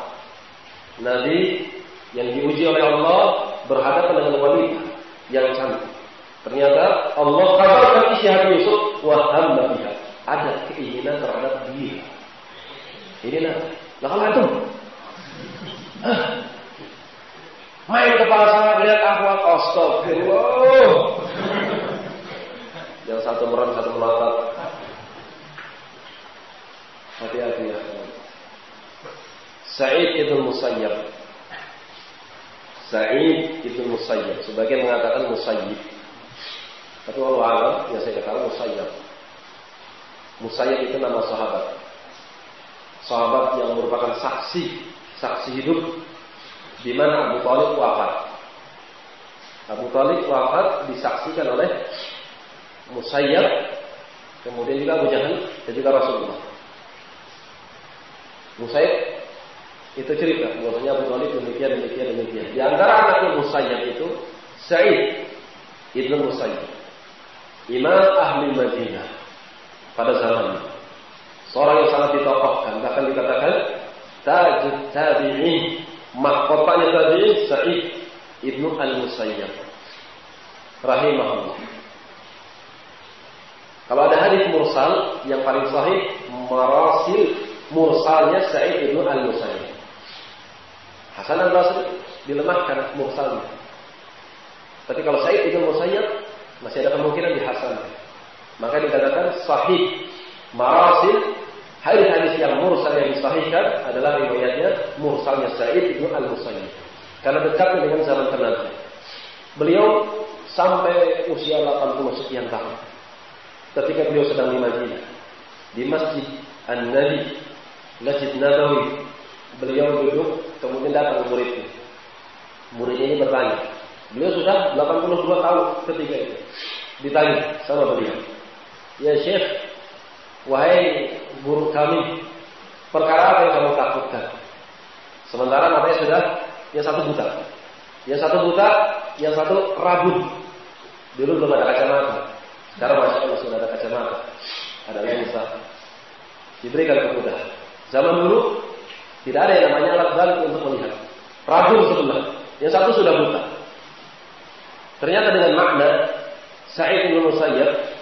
Nabi yang diuji oleh Allah berhadapan dengan wanita yang cantik. Ternyata Allah kabarkan isi hati Yusuf wa hamma biha. Ada keinginan terhadap dia. Ini nah, lah kalau itu main ke pasar lihat akhwat astagfirullah. Yang satu merem satu melotot. Hati-hati ya. Sa'id itu Musayyab. Sa'id itu Musayyab. Sebagian mengatakan Musayyib. Tapi Allah alam yang saya katakan Musayyab. Musayyab itu nama sahabat. Sahabat yang merupakan saksi, saksi hidup di mana Abu Talib wafat. Abu Talib wafat disaksikan oleh Musayyab, kemudian juga Abu Jahal dan juga Rasulullah. Musayyab itu cerita bahwasanya Abu Talib demikian demikian demikian. Di antara anaknya Musayyab itu Sa'id ibnu Musayyab. Imam ahli Madinah pada zaman itu. Seorang yang sangat ditokohkan, bahkan dikatakan tajud tabi'in, mahkotanya tabi'in Sa'id ibnu al-Musayyab. Rahimahullah. Kalau ada hadis mursal yang paling sahih marasil mursalnya Sa'id ibnu al-Musayyab. Hasan al-Basri dilemahkan mursalnya. Tapi kalau Sa'id ibnu Musayyab masih ada kemungkinan dihasan. Maka dikatakan sahih marasil hadis-hadis yang mursal yang disahihkan adalah riwayatnya mursalnya Sa'id bin Al-Musayyib. Karena dekatnya dengan zaman Nabi. Beliau sampai usia 80 sekian tahun. Ketika beliau sedang di Madinah, di Masjid An-Nabi, Masjid Nabawi, beliau duduk, kemudian datang muridnya. Muridnya ini bertanya, Beliau sudah 82 tahun ketika itu. Ditanya sama beliau. Ya Syekh, wahai guru kami, perkara apa yang kamu takutkan? Sementara matanya sudah yang satu buta. Yang satu buta, yang satu rabun. Dulu belum ada kacamata. Sekarang masih Allah sudah ada kacamata. Ada lensa. Diberikan kemudahan. Zaman dulu tidak ada yang namanya alat bantu untuk melihat. Rabun sebelah. Yang satu sudah buta. Ternyata dengan makna Sa'id bin Musayyab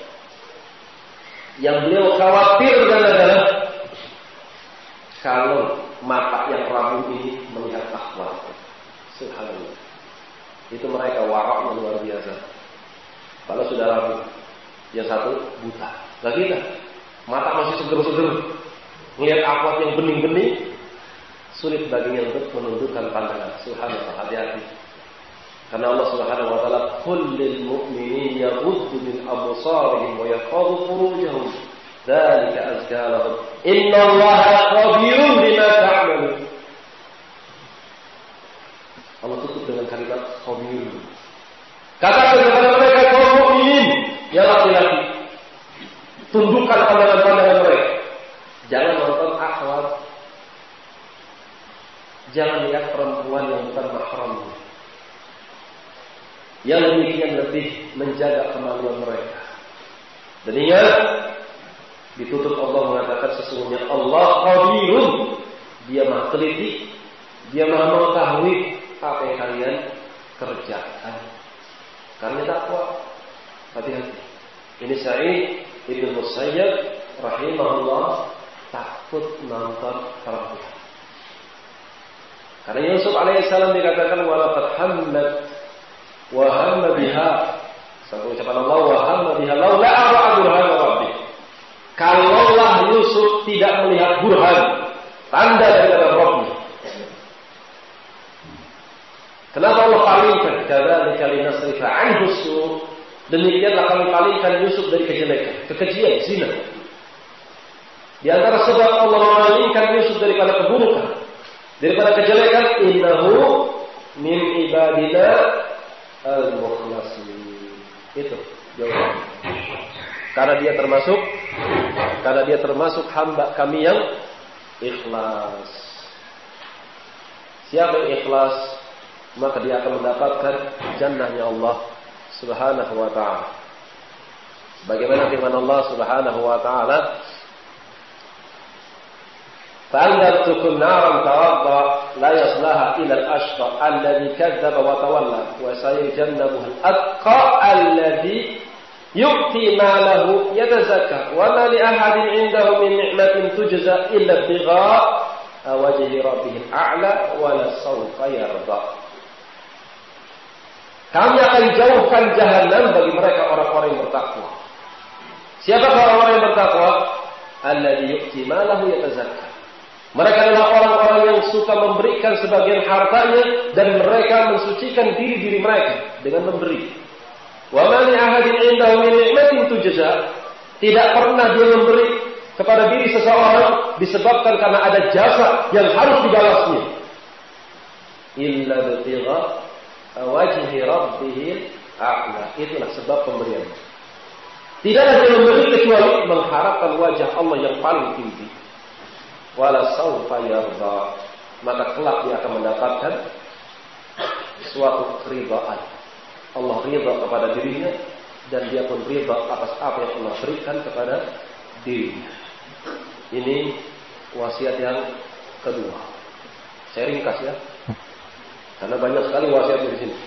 yang beliau khawatirkan adalah kalau mata yang rabu ini melihat akhwat. Subhanallah. Itu mereka warak yang luar biasa. Kalau sudah rabu, yang satu buta. Lagi kita, mata masih seger-seger. Melihat akhwat yang bening-bening, sulit baginya untuk menundukkan pandangan. Subhanallah, hati-hati. Karena Allah Subhanahu wa taala kullil mu'minin yaghuddu min absarihim wa yahfazu furujahum. Dzalika azka lahum. Inna Allaha khabirun bima ta'malun. Allah tutup dengan kalimat khabir. Katakan kepada mereka kaum mukminin, ya laki-laki, tundukkan pandangan-pandangan mereka. Jangan nonton akhwat. Jangan lihat perempuan yang bukan mahramnya. Yang demikian lebih menjaga kemaluan mereka. Dan ingat, ditutup Allah mengatakan sesungguhnya Allah khabirun. Dia maha teliti, dia maha mengetahui apa yang kalian kerjakan. Karena takwa, hati-hati. Ini Sa'id Ibn Musayyab rahimahullah takut nonton perempuan. Karena Yusuf alaihissalam dikatakan walakat hamlat wa hamma biha. Satu ucapan Allah wa hamma biha. Laula ara burhan rabbi. Kalaulah Yusuf tidak melihat burhan. Tanda dari Rabbnya. Kenapa Allah palingkan? Karena kali nasrifa anhu Demikianlah kami palingkan Yusuf dari kejelekan, kekejian, zina. Di antara sebab Allah memalingkan Yusuf daripada keburukan, daripada kejelekan, innahu min ibadina al-mukhlasin. Itu jawabannya. Karena dia termasuk karena dia termasuk hamba kami yang ikhlas. Siapa yang ikhlas, maka dia akan mendapatkan jannahnya Allah Subhanahu wa taala. Bagaimana firman Allah Subhanahu wa taala, فأنذرتكم نارا ترضى لا يصلاها إلا الأشقى الذي كذب وتولى وسيجنبها الأتقى الذي يؤتي ماله يتزكى وما لأحد عنده من نعمة تجزى إلا ابتغاء وجه ربه الأعلى ولسوف يرضى Kami akan jauhkan jahanam bagi mereka orang-orang yang bertakwa. Siapa orang-orang yang bertakwa? Alladzi yu'ti malahu yatazakka. Mereka adalah orang-orang yang suka memberikan sebagian hartanya dan mereka mensucikan diri-diri mereka dengan memberi. Wa man ahadin indahu min ni'matin tujza. Tidak pernah dia memberi kepada diri seseorang disebabkan karena ada jasa yang harus dibalasnya. Illa bitigha wajhi rabbih a'la. Itulah sebab pemberian. Tidaklah dia memberi kecuali mengharapkan wajah Allah yang paling tinggi. Wala sawfa yarda. Maka kelak dia akan mendapatkan suatu keridhaan Allah ridha kepada dirinya dan dia pun ridha atas apa yang Allah berikan kepada dirinya. Ini wasiat yang kedua. Saya ringkas ya. Karena banyak sekali wasiat di sini.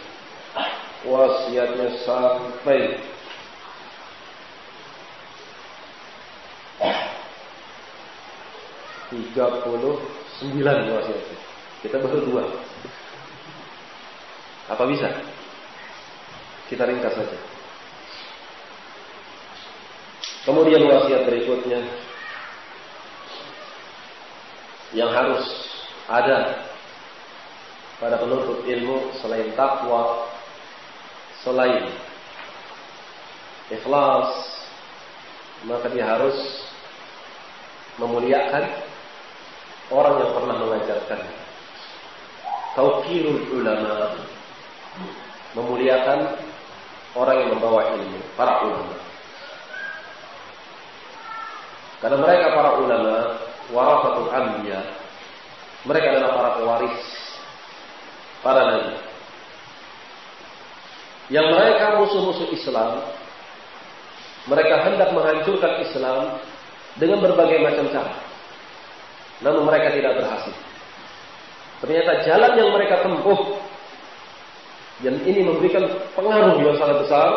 Wasiatnya sampai tiga puluh sembilan wasiatnya. Kita baru dua. Apa bisa? Kita ringkas saja. Kemudian wasiat berikutnya yang harus ada pada penuntut ilmu selain takwa, selain ikhlas, maka dia harus memuliakan orang yang pernah mengajarkan. Taukirul ulama memuliakan orang yang membawa ilmu, para ulama. Karena mereka para ulama, warafatul anbiya, mereka adalah para pewaris para nabi. Yang mereka musuh-musuh Islam, mereka hendak menghancurkan Islam dengan berbagai macam cara. Namun mereka tidak berhasil. Ternyata jalan yang mereka tempuh dan ini memberikan pengaruh yang sangat besar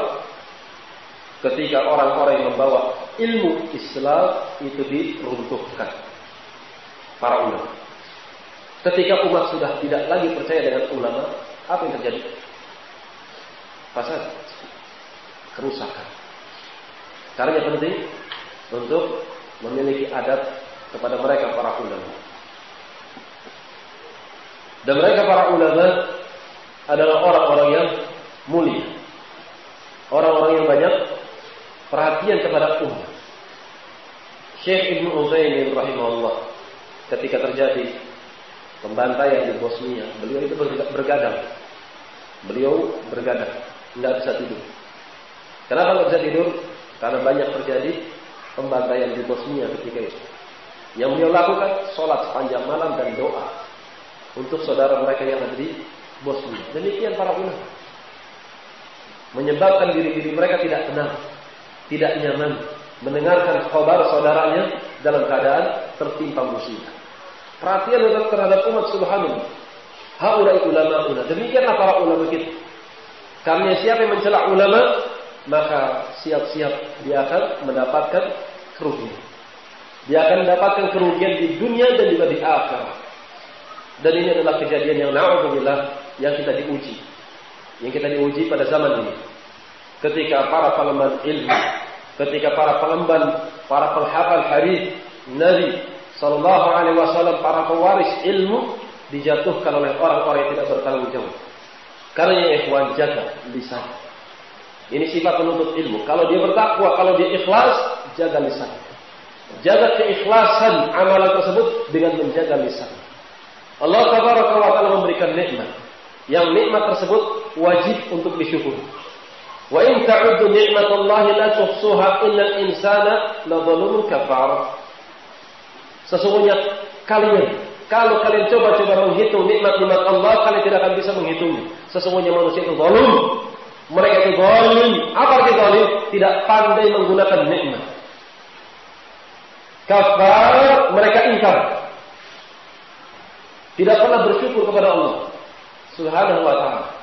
ketika orang-orang yang membawa ilmu Islam itu diruntuhkan. Para ulama. Ketika umat sudah tidak lagi percaya dengan ulama, apa yang terjadi? Fasad. Kerusakan. Karena yang penting untuk memiliki adab kepada mereka para ulama. Dan mereka para ulama adalah orang-orang yang mulia. Orang-orang yang banyak perhatian kepada umat. Syekh Ibn Utsaimin rahimahullah ketika terjadi pembantaian di Bosnia, beliau itu bergadang. Beliau bergadang, tidak bisa tidur. Kenapa tidak bisa tidur? Karena banyak terjadi pembantaian di Bosnia ketika itu. Yang beliau lakukan sholat sepanjang malam dan doa untuk saudara mereka yang ada di bosnya. Demikian para ulama. Menyebabkan diri-diri mereka tidak tenang, tidak nyaman, mendengarkan kabar saudaranya dalam keadaan tertimpa musibah. Perhatian terhadap umat subhanallah. Haulai ulama ulama. Demikianlah para ulama kita. Karena siapa yang mencela ulama, maka siap-siap dia akan mendapatkan kerugian. Dia akan mendapatkan kerugian di dunia dan juga di akhirat. Dan ini adalah kejadian yang na'udzubillah yang kita diuji. Yang kita diuji pada zaman ini. Ketika para pengemban ilmu, ketika para pengemban, para penghafal hadis Nabi Sallallahu Alaihi Wasallam, para pewaris ilmu dijatuhkan oleh orang-orang yang tidak bertanggung jawab. Karena ikhwan jaga lisan. Ini sifat penuntut ilmu. Kalau dia bertakwa, kalau dia ikhlas, jaga lisan. Jaga keikhlasan amalan tersebut dengan menjaga lisan. Allah Taala memberikan nikmat. Yang nikmat tersebut wajib untuk disyukuri. Wa in ta'uddu ni'matallahi la tuhsuha innal insana la zalumun kafar. Sesungguhnya kalian kalau kalian coba-coba menghitung nikmat-nikmat Allah, kalian tidak akan bisa menghitungnya. Sesungguhnya manusia itu zalim. Mereka itu zalim. Apa arti zalim? Tidak pandai menggunakan nikmat. Kafar, mereka ingkar. Tidak pernah bersyukur kepada Allah. Subhanahu wa ta'ala.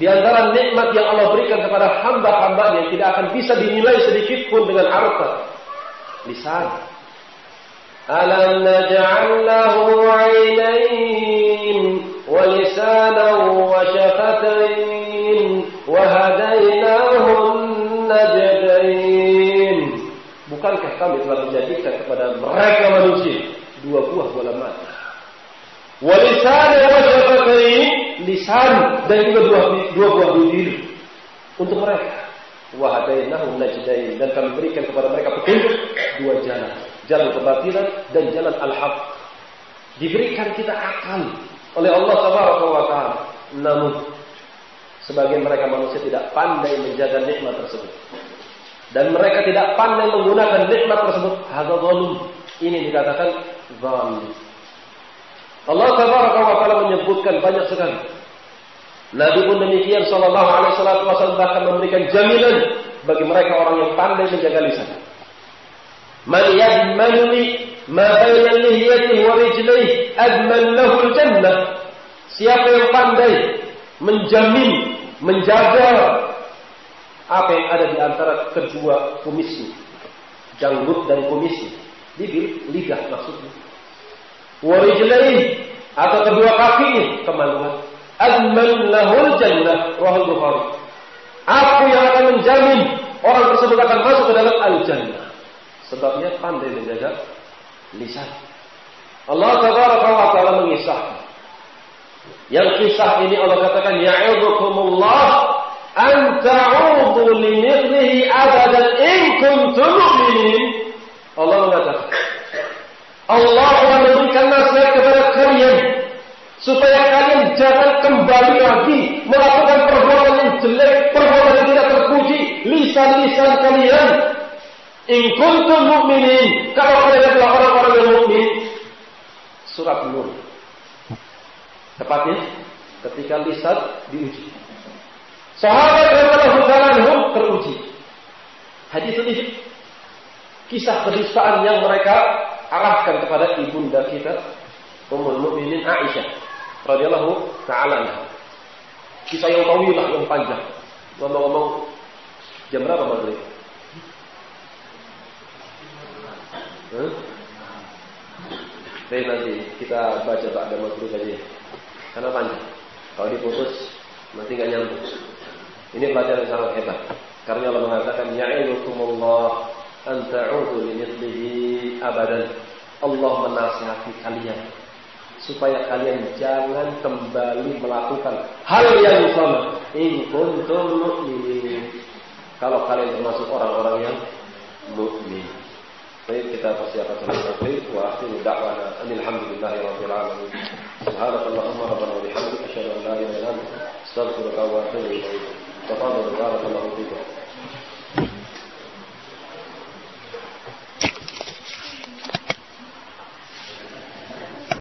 Di antara nikmat yang Allah berikan kepada hamba-hamba yang tidak akan bisa dinilai sedikit pun dengan harta. Lisan. Alam naj'al lahu 'ainain wa lisanan wa syafatain wa hadainahu Bukankah kami telah menjadikan kepada mereka manusia dua buah bola mata? Wa lisanan wa syafatain lisan dan juga dua, dua buah bibir untuk mereka. Wahadainahu najdain dan kami berikan kepada mereka petunjuk dua jalan, jalan kebatilan dan jalan al-haq. Diberikan kita akal oleh Allah Subhanahu wa taala. Namun sebagian mereka manusia tidak pandai menjaga nikmat tersebut. Dan mereka tidak pandai menggunakan nikmat tersebut. Hadza Ini dikatakan zalim. Allah Taala menyebutkan banyak sekali. Nabi pun demikian sallallahu alaihi wasallam bahkan memberikan jaminan bagi mereka orang yang pandai menjaga lisan. Man yadmanuni ma bayna lihyatihi wa rijlihi adman lahu al-jannah. Siapa yang pandai menjamin, menjaga apa yang ada di antara kedua kumisnya, janggut dan kumisnya, bibir, lidah maksudnya warijlaihi atau kedua kakinya kemaluan. Adman lahul jannah rahul Bukhari. Aku yang akan menjamin orang tersebut akan masuk ke dalam al-jannah. Sebabnya pandai menjaga lisan. Allah tabaraka wa taala mengisahkan. Yang kisah ini Allah katakan ya'idhukumullah an limithlihi abadan in kuntum mu'minin. Allah mengatakan Allah akan memberikan nasihat kepada kalian supaya kalian jangan kembali lagi melakukan perbuatan yang jelek, perbuatan yang tidak terpuji, lisan-lisan kalian. In kuntum mu'minin, kalau kalian adalah orang-orang yang mukmin. Surat Nur. Tepatnya ketika lisan diuji. Sahabat radhiyallahu teruji. Hadis ini kisah kedustaan yang mereka arahkan kepada ibunda kita Ummul Mukminin Aisyah radhiyallahu taala Kisah yang tawilah yang panjang. Ngomong-ngomong jam berapa maghrib? Baik nanti kita baca tak ada maghrib aja. Karena panjang. Kalau diputus nanti nggak nyambung. Ini pelajaran yang sangat hebat. Karena Allah mengatakan ya'idukumullah an ta'udu abadan. Allah menasihati kalian supaya kalian jangan kembali melakukan hal yang sama. In kuntum mu'minin. Kalau kalian termasuk orang-orang yang mukmin. Baik kita persiapan salat maghrib wa akhiru da'wana alhamdulillahi rabbil alamin. Subhanakallahumma rabbana wa bihamdika asyhadu an la ilaha illa anta astaghfiruka wa atubu ilaik. تفضل بارك الله فيك.